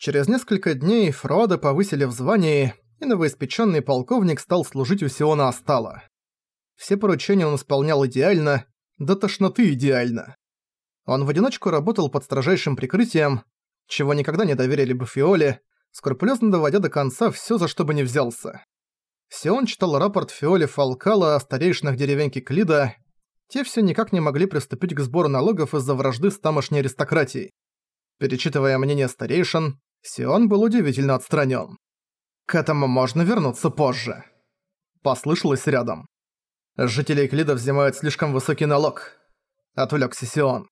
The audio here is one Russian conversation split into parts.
Через несколько дней Фрода повысили в звании, и новоиспеченный полковник стал служить у Сиона Астала. Все поручения он исполнял идеально, до тошноты идеально. Он в одиночку работал под строжайшим прикрытием, чего никогда не доверили бы Фиоле, скрупулезно доводя до конца всё, за что бы не взялся. Сион читал рапорт Фиоле Фалкала о старейшинах деревеньки Клида, те все никак не могли приступить к сбору налогов из-за вражды с тамошней аристократией. Перечитывая мнение старейшин, Сион был удивительно отстранен. «К этому можно вернуться позже», — послышалось рядом. «Жители Клида взимают слишком высокий налог», — отвлёкся Сион.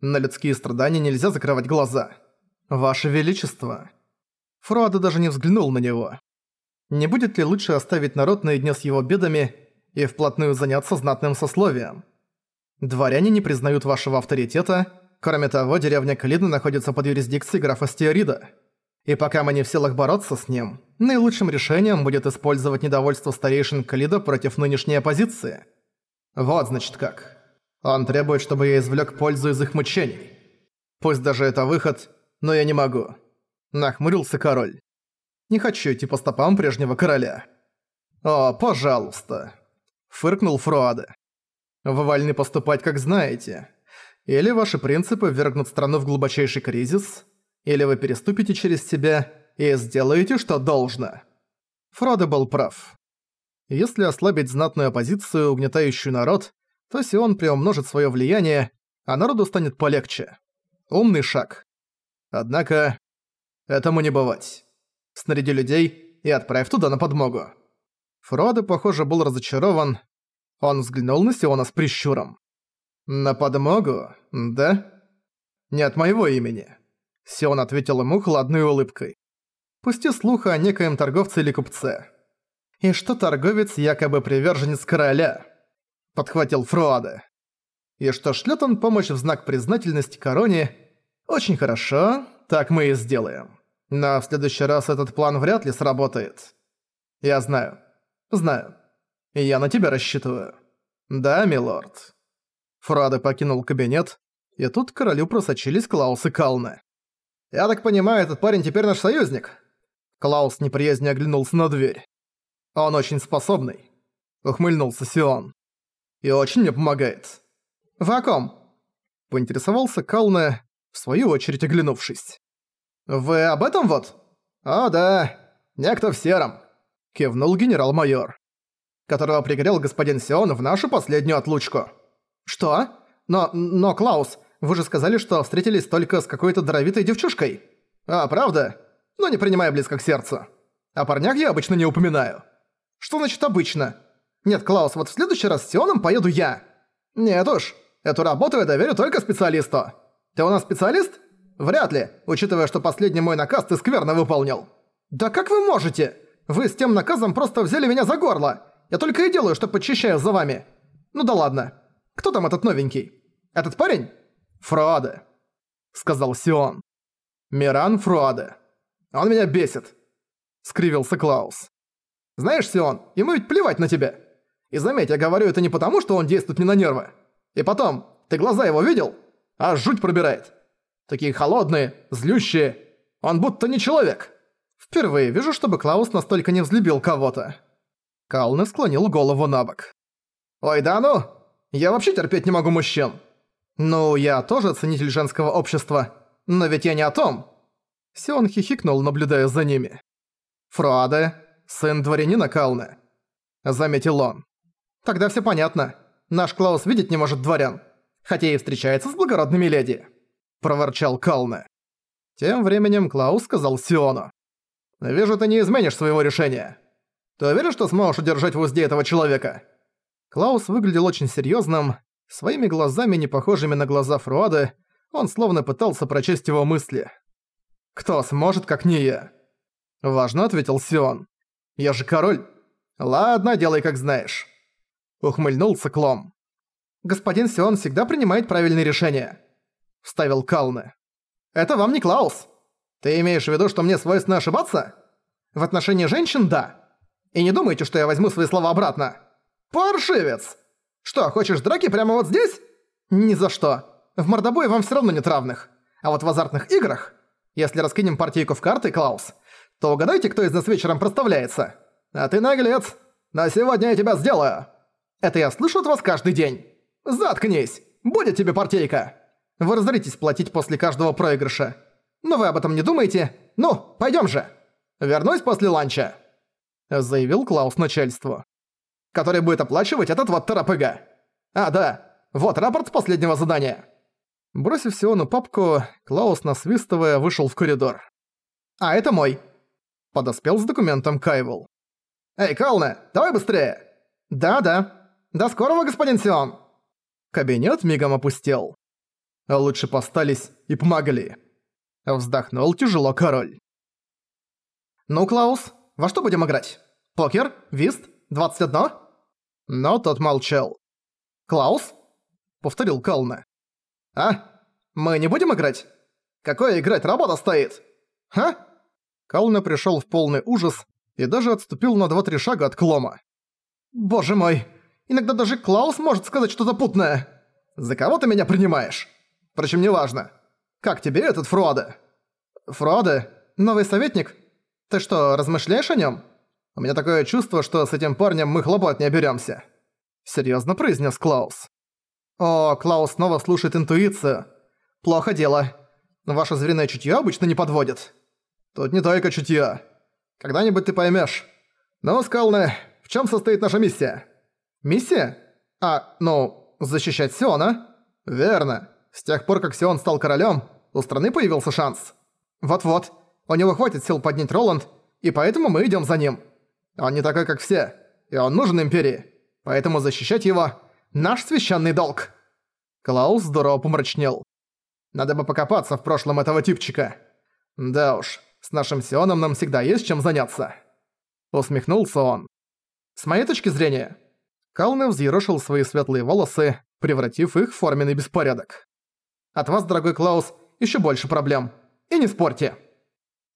«На людские страдания нельзя закрывать глаза. Ваше Величество». Фруада даже не взглянул на него. Не будет ли лучше оставить народ наедине с его бедами и вплотную заняться знатным сословием? Дворяне не признают вашего авторитета, кроме того, деревня Калиды находится под юрисдикцией графа Стеорида. И пока мы не в силах бороться с ним, наилучшим решением будет использовать недовольство старейшин Калида против нынешней оппозиции. Вот значит как. Он требует, чтобы я извлек пользу из их мучений. Пусть даже это выход, но я не могу. Нахмурился король. Не хочу идти по стопам прежнего короля. «О, пожалуйста», — фыркнул Фруаде. «Вы вольны поступать, как знаете. Или ваши принципы ввергнут страну в глубочайший кризис, или вы переступите через себя и сделаете, что должно». Фродо был прав. Если ослабить знатную оппозицию, угнетающую народ, то Сион приумножит своё влияние, а народу станет полегче. Умный шаг. Однако, этому не бывать снаряди людей и отправь туда на подмогу». Фродо, похоже, был разочарован. Он взглянул на Сиона с прищуром. «На подмогу? Да?» «Не от моего имени». Сион ответил ему хладной улыбкой. «Пусти слуха о некоем торговце или купце». «И что торговец якобы приверженец короля?» Подхватил Фруаде. «И что шлет он помощь в знак признательности короне?» «Очень хорошо, так мы и сделаем». Но в следующий раз этот план вряд ли сработает. Я знаю. Знаю. И я на тебя рассчитываю. Да, милорд. Фраде покинул кабинет, и тут к королю просочились Клаус и Калны. «Я так понимаю, этот парень теперь наш союзник?» Клаус неприязненно оглянулся на дверь. «Он очень способный», — ухмыльнулся Сион. «И очень мне помогает». «Вы о ком?» — поинтересовался Калне, в свою очередь оглянувшись. «Вы об этом вот?» «О, да. Некто в сером», — кивнул генерал-майор, которого пригрел господин Сион в нашу последнюю отлучку. «Что? Но, но, Клаус, вы же сказали, что встретились только с какой-то даровитой девчушкой. А, правда? Ну, не принимай близко к сердцу. О парнях я обычно не упоминаю». «Что значит обычно?» «Нет, Клаус, вот в следующий раз с Сионом поеду я». «Нет уж, эту работу я доверю только специалисту. Ты у нас специалист?» Вряд ли, учитывая, что последний мой наказ ты скверно выполнил. Да как вы можете? Вы с тем наказом просто взяли меня за горло. Я только и делаю, что подчищаю за вами. Ну да ладно. Кто там этот новенький? Этот парень? Фруаде, сказал Сион. Миран Фруаде. Он меня бесит. Скривился Клаус. Знаешь, Сион, ему ведь плевать на тебя. И заметь, я говорю это не потому, что он действует мне на нервы. И потом, ты глаза его видел? А жуть пробирает. Такие холодные, злющие. Он будто не человек. Впервые вижу, чтобы Клаус настолько не взлюбил кого-то. Калны склонил голову на бок. «Ой, да ну! Я вообще терпеть не могу мужчин!» «Ну, я тоже ценитель женского общества, но ведь я не о том!» Сион хихикнул, наблюдая за ними. «Фруаде, сын дворянина Калны», — заметил он. «Тогда все понятно. Наш Клаус видеть не может дворян, хотя и встречается с благородными леди» проворчал Калне. Тем временем Клаус сказал Сиону. «Вижу, ты не изменишь своего решения. Ты уверен, что сможешь удержать в узде этого человека?» Клаус выглядел очень серьёзным, своими глазами, не похожими на глаза Фруады, он словно пытался прочесть его мысли. «Кто сможет, как не я?» «Важно», — ответил Сион. «Я же король». «Ладно, делай, как знаешь». Ухмыльнулся Клом. «Господин Сион всегда принимает правильные решения. – вставил Калне. «Это вам не Клаус. Ты имеешь в виду, что мне свойственно ошибаться? В отношении женщин – да. И не думайте, что я возьму свои слова обратно. Паршивец! Что, хочешь драки прямо вот здесь? Ни за что. В мордобое вам все равно нет равных. А вот в азартных играх... Если раскинем партийку в карты, Клаус, то угадайте, кто из нас вечером проставляется. А ты наглец. На сегодня я тебя сделаю. Это я слышу от вас каждый день. Заткнись. Будет тебе партийка. Вы разоритесь платить после каждого проигрыша. Но вы об этом не думаете. Ну, пойдем же. Вернусь после ланча. Заявил Клаус начальству. Который будет оплачивать этот вот торопыга. А, да. Вот рапорт последнего задания. Бросив Сиону папку, Клаус, насвистывая, вышел в коридор. «А это мой!» Подоспел с документом Кайвел. «Эй, Калне, давай быстрее!» «Да-да. До скорого, господин Сион!» Кабинет мигом опустел. Лучше постались и помогли. Вздохнул тяжело король. «Ну, Клаус, во что будем играть? Покер? Вист? 21?» Но тот молчал. «Клаус?» — повторил Калне. «А? Мы не будем играть? Какое играть, работа стоит! Ха?» Калне пришёл в полный ужас и даже отступил на два-три шага от Клома. «Боже мой, иногда даже Клаус может сказать что-то путное! За кого ты меня принимаешь? Впрочем, неважно. Как тебе этот Фруаде?» «Фруаде? Новый советник? Ты что, размышляешь о нём? У меня такое чувство, что с этим парнем мы хлопот не оберёмся», — серьёзно произнес Клаус. «О, Клаус снова слушает интуицию. Плохо дело. Ваше звериное чутье обычно не подводит». «Тут не только чутье. Когда-нибудь ты поймешь. Ну, Скалны, в чем состоит наша миссия?» «Миссия? А, ну, защищать Сиона?» «Верно. С тех пор, как Сион стал королем, у страны появился шанс. Вот-вот. У него хватит сил поднять Роланд, и поэтому мы идем за ним. Он не такой, как все, и он нужен Империи. Поэтому защищать его Наш священный долг!» Клаус здорово помрачнел. «Надо бы покопаться в прошлом этого типчика. Да уж, с нашим Сионом нам всегда есть чем заняться». Усмехнулся он. «С моей точки зрения...» Калне взъерошил свои светлые волосы, превратив их в форменный беспорядок. «От вас, дорогой Клаус, еще больше проблем. И не спорьте!»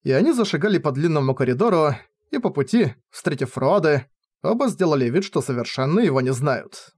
И они зашагали по длинному коридору, и по пути, встретив Фруады, оба сделали вид, что совершенно его не знают.